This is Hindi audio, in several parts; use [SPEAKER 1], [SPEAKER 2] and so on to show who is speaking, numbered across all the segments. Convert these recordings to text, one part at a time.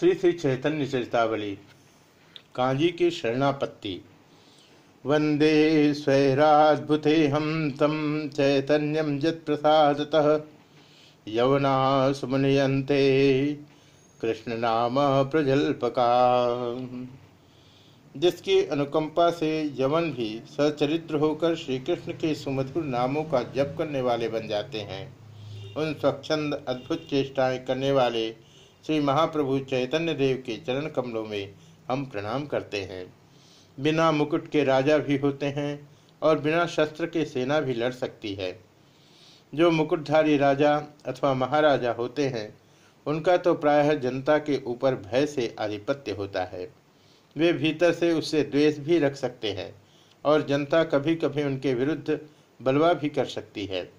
[SPEAKER 1] श्री श्री चैतन्य चरितावली, कांजी की शरणापत्ति। वंदे स्वैराद्भुते हम तम चैतन्यम जत प्रसादतः यवना सुमनयंते कृष्ण नाम प्रजल्पका। जिसकी अनुकंपा से यवन भी सचरित्र होकर श्री कृष्ण के सुमधुर नामों का जप करने वाले बन जाते हैं। उन स्वच्छंद अद्भुत चेष्टाएँ करने वाले श्री महाप्रभु चैतन्य देव के चरण कमलों में हम प्रणाम करते हैं। बिना मुकुट के राजा भी होते हैं और बिना शस्त्र के सेना भी लड़ सकती है। जो मुकुटधारी राजा अथवा महाराजा होते हैं, उनका तो प्रायः जनता के ऊपर भय से आधिपत्य होता है। वे भीतर से उससे द्वेष भी रख सकते हैं और जनता कभी कभी उनके विरुद्ध बलवा भी कर सकती है।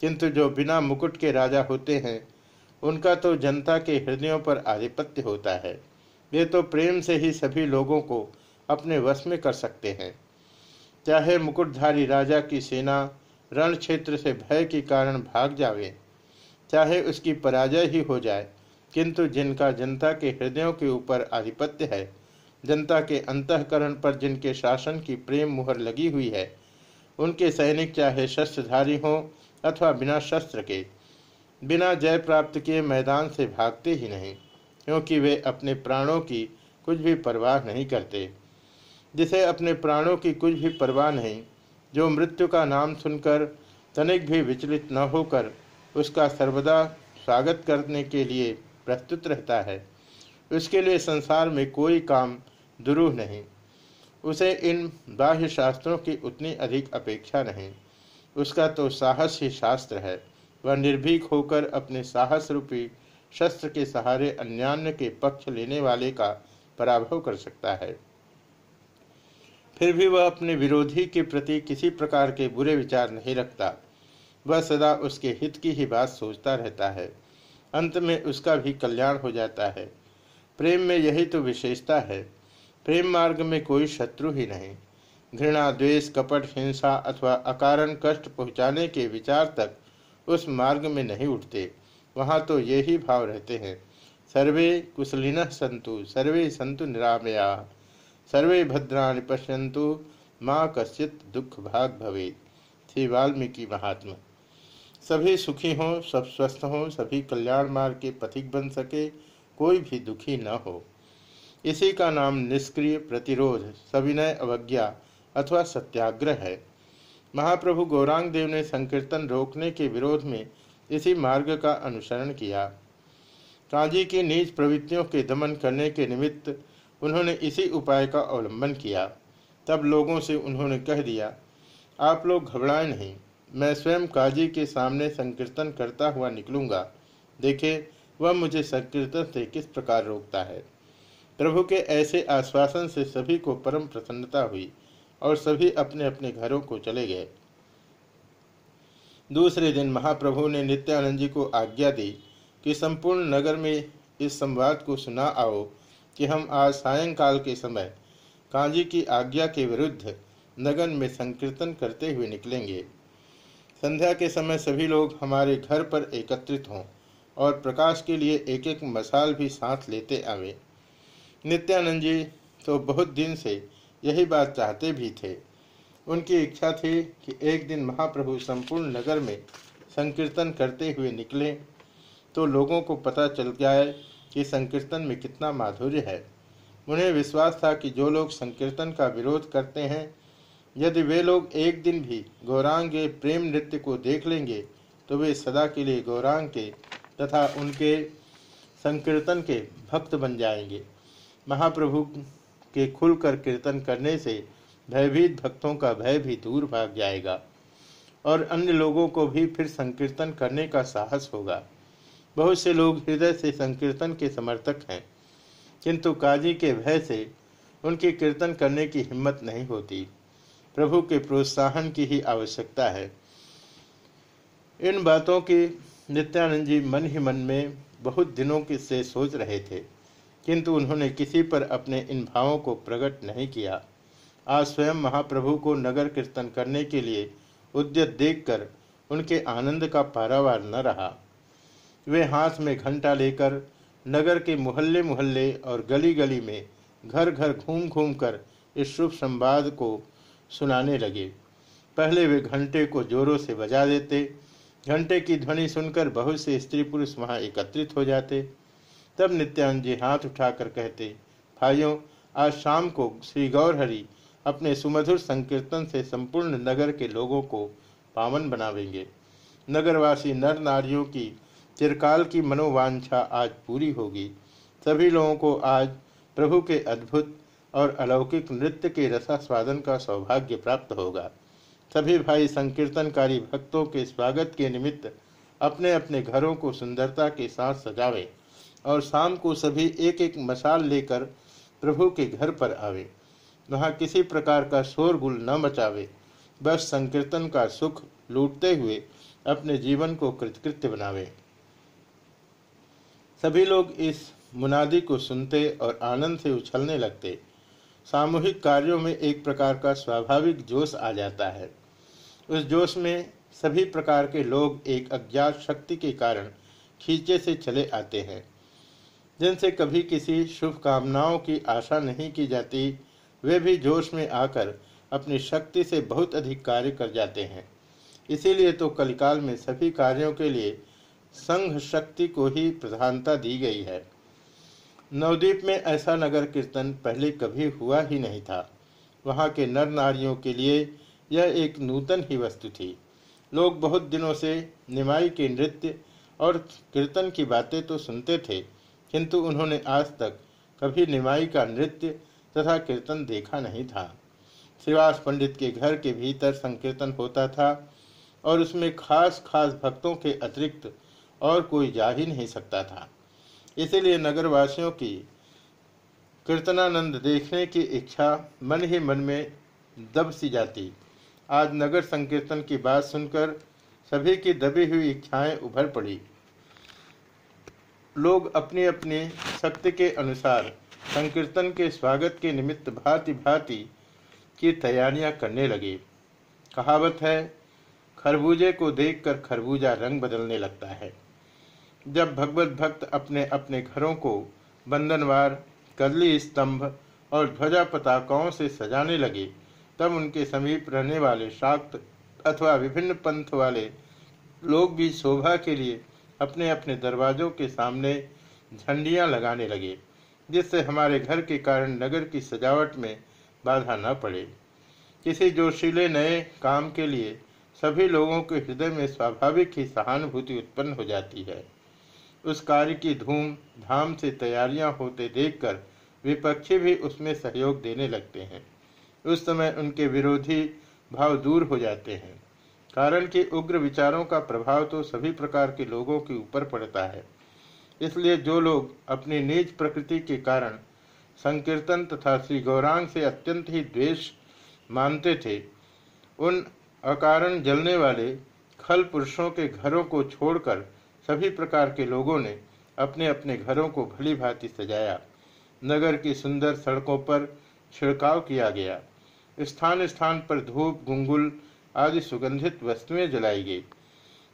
[SPEAKER 1] किंतु जो बिना मुकुट के राजा होते हैं उनका तो जनता के हृदयों पर आधिपत्य होता है। वे तो प्रेम से ही सभी लोगों को अपने वश में कर सकते हैं। चाहे मुकुटधारी राजा की सेना रण क्षेत्र से भय के कारण भाग जावे, चाहे उसकी पराजय ही हो जाए, किंतु जिनका जनता के हृदयों के ऊपर आधिपत्य है, जनता के अंतकरण पर जिनके शासन की प्रेम मुहर लगी हुई है, उनके सैनिक चाहे शस्त्रधारी हों अथवा बिना शस्त्र के बिना जय प्राप्त किए मैदान से भागते ही नहीं, क्योंकि वे अपने प्राणों की कुछ भी परवाह नहीं करते। जिसे अपने प्राणों की कुछ भी परवाह नहीं, जो मृत्यु का नाम सुनकर तनिक भी विचलित न होकर उसका सर्वदा स्वागत करने के लिए प्रस्तुत रहता है। उसके लिए संसार में कोई काम दुरूह नहीं। उसे इन बाह्य शास्त्रों की उतनी अधिक अपेक्षा नहीं। उसका तो साहस ही शास्त्र है। वह निर्भीक होकर अपने साहस रूपी शस्त्र के सहारे अन्यान्य के पक्ष लेने वाले का पराभव कर सकता है। फिर भी वह अपने विरोधी के प्रति किसी प्रकार के बुरे विचार नहीं रखता। वह सदा उसके हित की ही बात सोचता रहता है। अंत में उसका भी कल्याण हो जाता है। प्रेम में यही तो विशेषता है। प्रेम मार्ग में कोई शत्रु ही नहीं। घृणा, द्वेष, कपट, हिंसा अथवा अकारण कष्ट पहुँचाने के विचार तक उस मार्ग में नहीं उठते। वहाँ तो यही भाव रहते हैं। सर्वे कुशलिन संतु सर्वे संतु निरामया। सर्वे भद्राणि पश्यंतु माँ कश्चित दुख भाग भवे श्री वाल्मीकि महात्मा, सभी सुखी हों, सब स्वस्थ हों, सभी कल्याण मार्ग के पथिक बन सके, कोई भी दुखी न हो। इसी का नाम निष्क्रिय प्रतिरोध, सविनय अवज्ञा अथवा सत्याग्रह है। महाप्रभु गौरांग देव ने संकीर्तन रोकने के विरोध में इसी मार्ग का अनुसरण किया। काजी की नीच प्रवृत्तियों के दमन करने के निमित्त उन्होंने इसी उपाय का अवलंबन किया। तब लोगों से उन्होंने कह दिया, आप लोग घबराए नहीं। मैं स्वयं काजी के सामने संकीर्तन करता हुआ निकलूँगा। देखे, वह मुझे संकीर्तन से किस प्रकार रोकता है? प्रभु के ऐसे आश्वासन से सभी को परम प्रसन्नता हुई। और सभी अपने अपने घरों को चले गए। दूसरे दिन महाप्रभु ने नित्यानंद जी को आज्ञा दी कि संपूर्ण नगर में इस संवाद को सुना आओ कि हम आज सायंकाल के समय कांजी की आज्ञा के विरुद्ध नगन में संकीर्तन करते हुए निकलेंगे। संध्या के समय सभी लोग हमारे घर पर एकत्रित हों और प्रकाश के लिए एक एक मसाल भी साथ लेते आवे। नित्यानंद जी तो बहुत दिन से यही बात चाहते भी थे। उनकी इच्छा थी कि एक दिन महाप्रभु संपूर्ण नगर में संकीर्तन करते हुए निकले तो लोगों को पता चल जाए कि संकीर्तन में कितना माधुर्य है। उन्हें विश्वास था कि जो लोग संकीर्तन का विरोध करते हैं, यदि वे लोग एक दिन भी गौरांग के प्रेम नृत्य को देख लेंगे तो वे सदा के लिए गौरांग के तथा उनके संकीर्तन के भक्त बन जाएँगे। महाप्रभु के खुलकर कीर्तन करने से भयभीत भक्तों का भय भी दूर भाग जाएगा और अन्य लोगों को भी फिर संकीर्तन करने का साहस होगा। बहुत से लोग हृदय से संकीर्तन के समर्थक हैं, किंतु काजी के भय से उनकी कीर्तन करने की हिम्मत नहीं होती। प्रभु के प्रोत्साहन की ही आवश्यकता है। इन बातों की नित्यानंद जी मन ही मन में बहुत दिनों से सोच रहे थे। किंतु उन्होंने किसी पर अपने इन भावों को प्रकट नहीं किया। आज स्वयं महाप्रभु को नगर कीर्तन करने के लिए उद्यत देखकर उनके आनंद का पारावार न रहा। वे हाथ में घंटा लेकर नगर के मोहल्ले मोहल्ले और गली गली में घर घर घूम घूम कर इस शुभ संवाद को सुनाने लगे। पहले वे घंटे को जोरों से बजा देते, घंटे की ध्वनि सुनकर बहुत से स्त्री पुरुष वहाँ एकत्रित हो जाते। तब नित्यानंद जी हाथ उठाकर कहते, भाइयों, आज शाम को श्री गौरहरि अपने सुमधुर संकीर्तन से संपूर्ण नगर के लोगों को पावन बनावेंगे। नगरवासी नर नारियों की चिरकाल की मनोवांछा आज पूरी होगी। सभी लोगों को आज प्रभु के अद्भुत और अलौकिक नृत्य के रसास्वादन का सौभाग्य प्राप्त होगा। सभी भाई संकीर्तनकारी भक्तों के स्वागत के निमित्त अपने अपने घरों को सुंदरता के साथ सजावे। और शाम को सभी एक एक मसाल लेकर प्रभु के घर पर आवे। वहाँ किसी प्रकार का शोरगुल न मचावे। बस संकीर्तन का सुख लूटते हुए अपने जीवन को कृतकृत्य बनावे। सभी लोग इस मुनादी को सुनते और आनंद से उछलने लगते। सामूहिक कार्यों में एक प्रकार का स्वाभाविक जोश आ जाता है। उस जोश में सभी प्रकार के लोग एक अज्ञात शक्ति के कारण खींचे से चले आते हैं। जिनसे कभी किसी शुभ कामनाओं की आशा नहीं की जाती, वे भी जोश में आकर अपनी शक्ति से बहुत अधिक कार्य कर जाते हैं। इसीलिए तो कलिकाल में सभी कार्यों के लिए संघ शक्ति को ही प्रधानता दी गई है। नवद्वीप में ऐसा नगर कीर्तन पहले कभी हुआ ही नहीं था। वहाँ के नर नारियों के लिए यह एक नूतन ही वस्तु थी। लोग बहुत दिनों से निमाई के नृत्य और कीर्तन की बातें तो सुनते थे किंतु उन्होंने आज तक कभी निमाई का नृत्य तथा कीर्तन देखा नहीं था। श्रीवास पंडित के घर के भीतर संकीर्तन होता था और उसमें खास खास भक्तों के अतिरिक्त और कोई जा ही नहीं सकता था। इसीलिए नगरवासियों की कीर्तनानंद देखने की इच्छा मन ही मन में दब सी जाती। आज नगर संकीर्तन की बात सुनकर सभी की दबी हुई इच्छाएँ उभर पड़ी। लोग अपने अपने शक्ति के अनुसार संकीर्तन के स्वागत के निमित्त भांति भांति की तैयारियाँ करने लगे। कहावत है, खरबूजे को देखकर खरबूजा रंग बदलने लगता है। जब भगवत भक्त अपने अपने घरों को बंधनवार, कदली स्तंभ और ध्वजा पताकाओं से सजाने लगे, तब उनके समीप रहने वाले शाक्त अथवा विभिन्न पंथ वाले लोग भी शोभा के लिए अपने अपने दरवाजों के सामने झंडियाँ लगाने लगे, जिससे हमारे घर के कारण नगर की सजावट में बाधा न पड़े। किसी जोशीले नए काम के लिए सभी लोगों के हृदय में स्वाभाविक ही सहानुभूति उत्पन्न हो जाती है। उस कार्य की धूम धाम से तैयारियाँ होते देखकर विपक्षी भी उसमें सहयोग देने लगते हैं। उस समय उनके विरोधी भाव दूर हो जाते हैं। कारण कि उग्र विचारों का प्रभाव तो सभी प्रकार के लोगों के ऊपर पड़ता है। इसलिए जो लोग अपनी निज प्रकृति के कारण संकीर्तन तथा श्री गौरांग से अत्यंत ही द्वेष मानते थे, उन अकारण जलने वाले खल पुरुषों के घरों को छोड़कर सभी प्रकार के लोगों ने अपने अपने घरों को भली भांति सजाया। नगर की सुंदर सड़कों पर छिड़काव किया गया। स्थान स्थान पर धूप, गुंगुल आदि सुगंधित वस्तुएँ जलाई गई।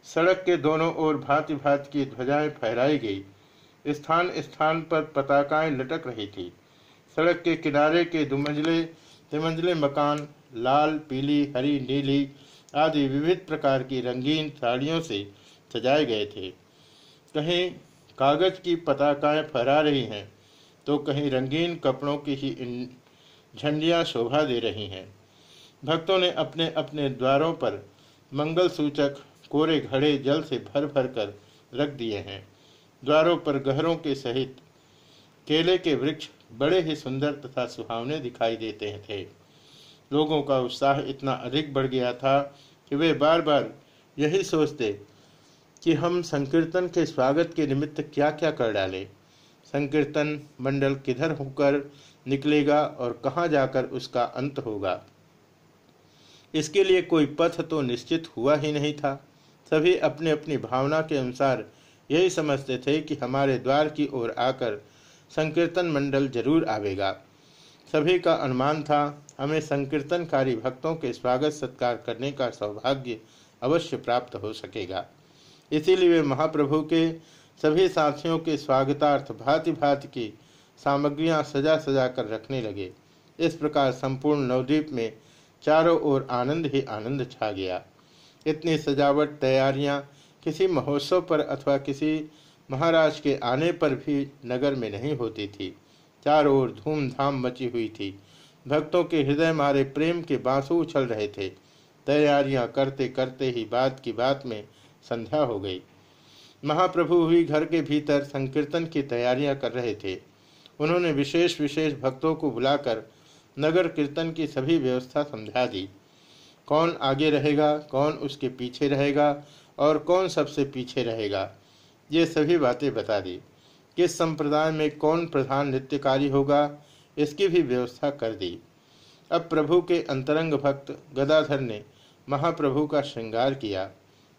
[SPEAKER 1] सड़क के दोनों ओर भांति भांति की ध्वजाएँ फहराई गई। स्थान स्थान पर पताकाएँ लटक रही थी। सड़क के किनारे के दुमंजले, तिमंजले मकान, लाल, पीली, हरी, नीली आदि विविध प्रकार की रंगीन साड़ियों से सजाए गए थे। कहीं कागज़ की पताकाएँ फहरा रही हैं तो कहीं रंगीन कपड़ों की ही झंडियाँ शोभा दे रही हैं। भक्तों ने अपने अपने द्वारों पर मंगल सूचक कोरे घड़े जल से भर भर कर रख दिए हैं। द्वारों पर गहरों के सहित केले के वृक्ष बड़े ही सुंदर तथा सुहावने दिखाई देते थे। लोगों का उत्साह इतना अधिक बढ़ गया था कि वे बार बार यही सोचते कि हम संकीर्तन के स्वागत के निमित्त क्या क्या कर डालें। संकीर्तन मंडल किधर होकर निकलेगा और कहाँ जाकर उसका अंत होगा? इसके लिए कोई पथ तो निश्चित हुआ ही नहीं था। सभी अपने अपनी भावना के अनुसार यही समझते थे कि हमारे द्वार की ओर आकर संकीर्तन मंडल ज़रूर आवेगा। सभी का अनुमान था, हमें संकीर्तनकारी भक्तों के स्वागत सत्कार करने का सौभाग्य अवश्य प्राप्त हो सकेगा। इसीलिए वे महाप्रभु के सभी साथियों के स्वागतार्थ भांति भांति की सामग्रियाँ सजा सजा कर रखने लगे। इस प्रकार संपूर्ण नवद्वीप में चारों ओर आनंद ही आनंद छा गया। इतनी सजावट, तैयारियाँ किसी महोत्सव पर अथवा किसी महाराज के आने पर भी नगर में नहीं होती थी। चारों ओर धूमधाम मची हुई थी। भक्तों के हृदय मारे प्रेम के बांसु उछल रहे थे। तैयारियाँ करते करते ही बात की बात में संध्या हो गई। महाप्रभु भी घर के भीतर संकीर्तन की तैयारियाँ कर रहे थे। उन्होंने विशेष विशेष भक्तों को बुलाकर नगर कीर्तन की सभी व्यवस्था समझा दी। कौन आगे रहेगा, कौन उसके पीछे रहेगा और कौन सबसे पीछे रहेगा, ये सभी बातें बता दी। किस संप्रदाय में कौन प्रधान नृत्यकारी होगा, इसकी भी व्यवस्था कर दी। अब प्रभु के अंतरंग भक्त गदाधर ने महाप्रभु का श्रृंगार किया।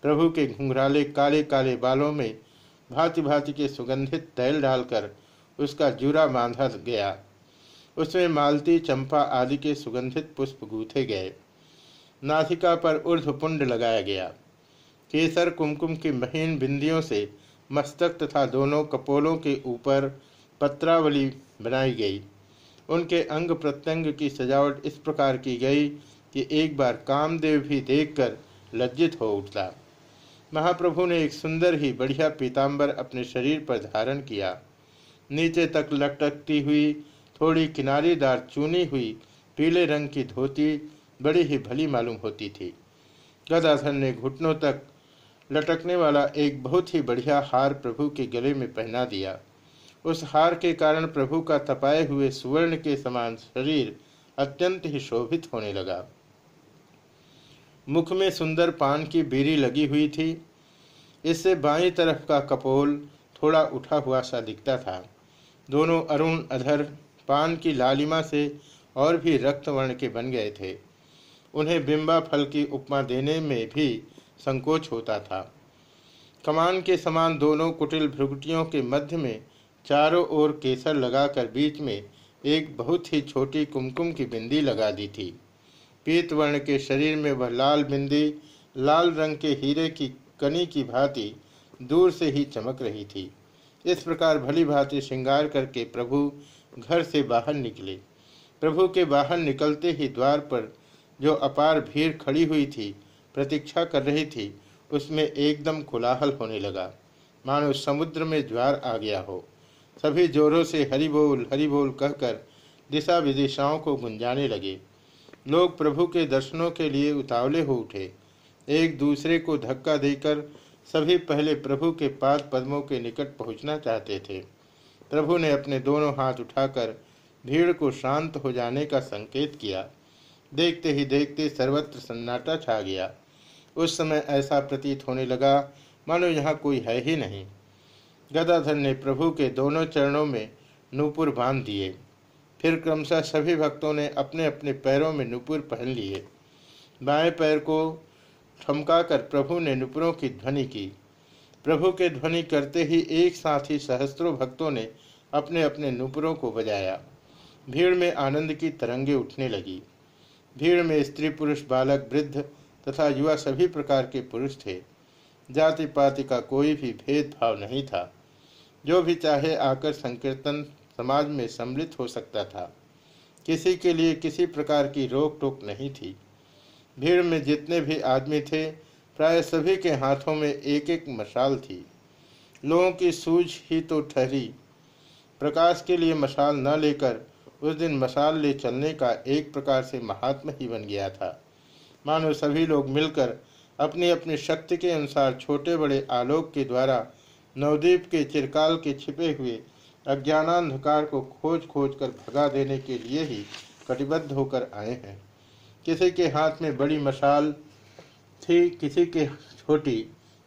[SPEAKER 1] प्रभु के घुंघराले काले काले बालों में भांति भांति के सुगंधित तैल डालकर उसका जूरा बांधा गया। उसमें मालती, चंपा आदि के सुगंधित पुष्प गूथे गए। नासिका पर ऊर्धपुंड लगाया गया। केसर, कुमकुम की महीन बिंदियों से मस्तक तथा दोनों कपोलों के ऊपर पत्रावली बनाई गई। उनके अंग प्रत्यंग की सजावट इस प्रकार की गई कि एक बार कामदेव भी देखकर लज्जित हो उठता। महाप्रभु ने एक सुंदर ही बढ़िया पीताम्बर अपने शरीर पर धारण किया। नीचे तक लटकती हुई थोड़ी किनारीदार चुनी हुई पीले रंग की धोती बड़ी ही भली मालूम होती थी। गदाधर ने घुटनों तक लटकने वाला एक बहुत ही बढ़िया हार प्रभु के गले में पहना दिया। उस हार के कारण प्रभु का तपाए हुए सुवर्ण के समान शरीर अत्यंत ही शोभित होने लगा। मुख में सुंदर पान की बीरी लगी हुई थी। इससे बाई तरफ़ का कपोल थोड़ा उठा हुआ सा दिखता था। दोनों अरुण, अधर पान की लालिमा से और भी रक्तवर्ण के बन गए थे। उन्हें बिंबा फल की उपमा देने में भी संकोच होता था। कमान के समान दोनों कुटिल भ्रुगटियों के मध्य में चारों ओर केसर लगाकर बीच में एक बहुत ही छोटी कुमकुम की बिंदी लगा दी थी। पीत वर्ण के शरीर में वह लाल बिंदी, लाल रंग के हीरे की कनी की भांति दूर से ही चमक रही थी। इस प्रकार भली भांति श्रृंगार करके प्रभु घर से बाहर निकले। प्रभु के बाहर निकलते ही द्वार पर जो अपार भीड़ खड़ी हुई थी, प्रतीक्षा कर रही थी, उसमें एकदम कोलाहल होने लगा। मानो समुद्र में ज्वार आ गया हो। सभी जोरों से हरि बोल हरि बोल कहकर दिशा विदिशाओं को गुंजाने लगे। लोग प्रभु के दर्शनों के लिए उतावले हो उठे। एक दूसरे को धक्का देकर सभी पहले प्रभु के पाद पद्मों के निकट पहुँचना चाहते थे। प्रभु ने अपने दोनों हाथ उठाकर भीड़ को शांत हो जाने का संकेत किया। देखते ही देखते सर्वत्र सन्नाटा छा गया। उस समय ऐसा प्रतीत होने लगा, मानो यहाँ कोई है ही नहीं। गदाधर ने प्रभु के दोनों चरणों में नूपुर बाँध दिए। फिर क्रमशः सभी भक्तों ने अपने अपने पैरों में नूपुर पहन लिए। बाएँ पैर को ठमकाकर प्रभु ने नुपुरों की ध्वनि की। प्रभु के ध्वनि करते ही एक साथ ही सहस्त्रों भक्तों ने अपने अपने नुपुरों को बजाया। भीड़ में आनंद की तरंगे उठने लगी। भीड़ में स्त्री पुरुष, बालक, वृद्ध तथा युवा सभी प्रकार के पुरुष थे। जाति पाति का कोई भी भेदभाव नहीं था। जो भी चाहे आकर संकीर्तन समाज में सम्मिलित हो सकता था। किसी के लिए किसी प्रकार की रोक टोक नहीं थी। भीड़ में जितने भी आदमी थे प्राय सभी के हाथों में एक एक मशाल थी। लोगों की सूझ ही तो ठहरी। प्रकाश के लिए मशाल न लेकर उस दिन मशाल ले चलने का एक प्रकार से महात्मा ही बन गया था। मानो सभी लोग मिलकर अपनी अपनी शक्ति के अनुसार छोटे बड़े आलोक के द्वारा नवद्वीप के चिरकाल के छिपे हुए अज्ञानांधकार को खोज खोज कर भगा देने के लिए ही कटिबद्ध होकर आए हैं। किसी के हाथ में बड़ी मशाल थी किसी के छोटी,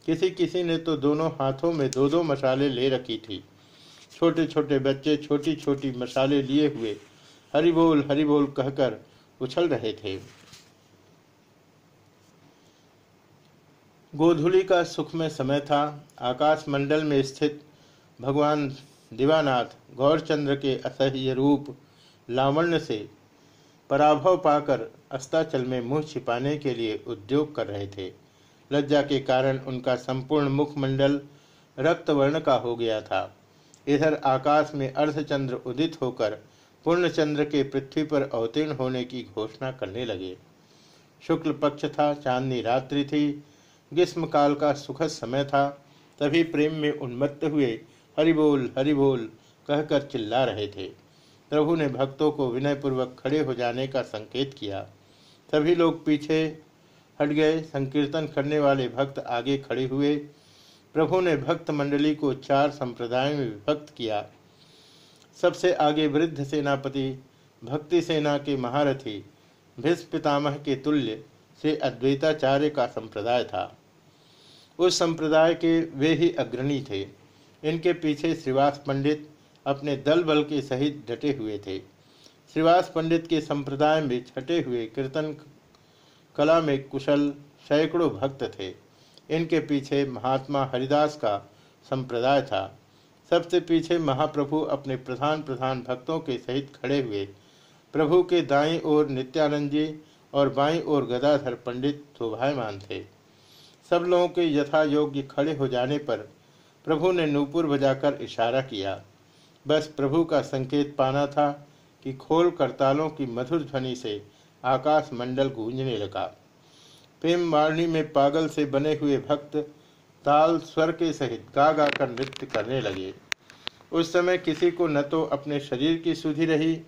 [SPEAKER 1] किसी किसी ने तो दोनों हाथों में दो दो मसाले ले रखी थी। छोटे छोटे बच्चे छोटी छोटी मसाले लिए हुए हरी बोल हरी बोल कहकर उछल रहे थे। गोधुली का सुखमय समय था। आकाश मंडल में स्थित भगवान दिवानाथ गौरचंद्र के असह्य रूप लावण्य से पराभव पाकर अस्ताचल में मुँह छिपाने के लिए उद्योग कर रहे थे। लज्जा के कारण उनका संपूर्ण मुखमंडल रक्तवर्ण का हो गया था। इधर आकाश में अर्धचंद्र उदित होकर पूर्ण चंद्र के पृथ्वी पर अवतीर्ण होने की घोषणा करने लगे। शुक्ल पक्ष था, चांदनी रात्रि थी ग्रीष्म काल का सुखद समय था, तभी प्रेम में उन्मत्त हुए हरिबोल हरिबोल कहकर चिल्ला रहे थे। प्रभु ने भक्तों को विनयपूर्वक खड़े हो जाने का संकेत किया। सभी लोग पीछे हट गए। संकीर्तन करने वाले भक्त आगे खड़े हुए। प्रभु ने भक्त मंडली को चार संप्रदायों में विभक्त किया। सबसे आगे वृद्ध सेनापति, भक्ति सेना के महारथी भीष्म पितामह के तुल्य से अद्वैताचार्य का संप्रदाय था। उस संप्रदाय के वे ही अग्रणी थे। इनके पीछे श्रीवास पंडित अपने दल बल के सहित डटे हुए थे। श्रीवास पंडित के संप्रदाय में छटे हुए कीर्तन कला में कुशल सैकड़ों भक्त थे। इनके पीछे महात्मा हरिदास का संप्रदाय था। सबसे पीछे महाप्रभु अपने प्रधान प्रधान भक्तों के सहित खड़े हुए। प्रभु के दाई ओर नित्यानंद जी और बाई ओर गदाधर पंडित शोभायमान थे। सब लोगों के यथा योग्य खड़े हो जाने पर प्रभु ने नूपुर बजाकर इशारा किया। बस प्रभु का संकेत पाना था कि खोल करतालों की मधुर ध्वनि से आकाश मंडल गूंजने लगा। प्रेम वाणी में पागल से बने हुए भक्त ताल स्वर के सहित गा गा कर नृत्य करने लगे। उस समय किसी को न तो अपने शरीर की सुधि रही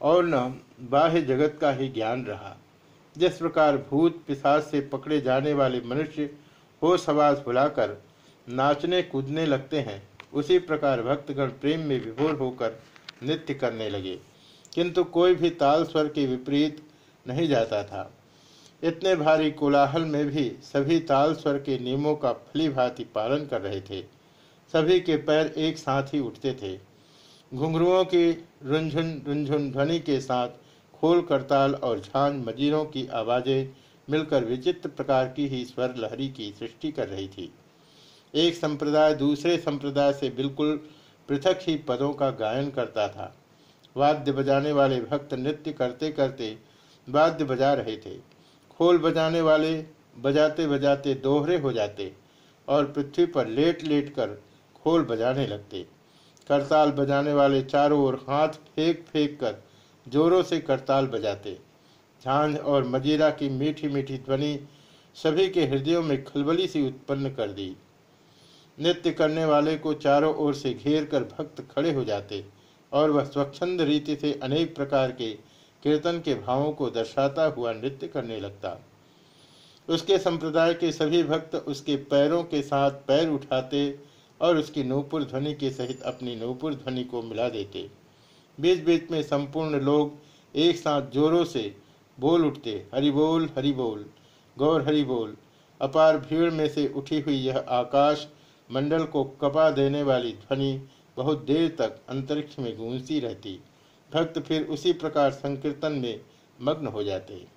[SPEAKER 1] और न बाह्य जगत का ही ज्ञान रहा। जिस प्रकार भूत पिशाच से पकड़े जाने वाले मनुष्य हो सवास भुलाकर नाचने कूदने लगते हैं उसी प्रकार भक्तगण प्रेम में विभोर होकर नृत्य करने लगे। किंतु कोई भी ताल स्वर के विपरीत नहीं जाता था। इतने भारी कोलाहल में भी सभी ताल स्वर के नियमों का फली भांति पालन कर रहे थे। सभी के पैर एक साथ ही उठते थे। घुंघरुओं की रुंझुन रुंझुन ध्वनि के साथ खोल करताल और झांझ मजीरों की आवाज़ें मिलकर विचित्र प्रकार की ही स्वर लहरी की सृष्टि कर रही थी। एक संप्रदाय दूसरे संप्रदाय से बिल्कुल पृथक ही पदों का गायन करता था। वाद्य बजाने वाले भक्त नृत्य करते करते वाद्य बजा रहे थे। खोल बजाने वाले बजाते बजाते दोहरे हो जाते और पृथ्वी पर लेट लेट कर खोल बजाने लगते। करताल बजाने वाले चारों ओर हाथ फेंक फेंक कर जोरों से करताल बजाते। झांझ और मजीरा की मीठी मीठी ध्वनि सभी के हृदयों में खलबली सी उत्पन्न कर दी। नृत्य करने वाले को चारों ओर से घेर कर भक्त खड़े हो जाते और वह स्वच्छंद रीति से अनेक प्रकार के कीर्तन के भावों को दर्शाता हुआ नृत्य करने लगता। उसके संप्रदाय के सभी भक्त उसके पैरों के साथ पैर उठाते और उसकी नूपुर ध्वनि के सहित अपनी नूपुर ध्वनि को मिला देते। बीच बीच में संपूर्ण लोग एक साथ जोरों से बोल उठते, हरि बोल हरि बोल, गौर हरि बोल। अपार भीड़ में से उठी हुई यह आकाश मंडल को कपा देने वाली ध्वनि बहुत देर तक अंतरिक्ष में गूंजती रहती। भक्त फिर उसी प्रकार संकीर्तन में मग्न हो जाते।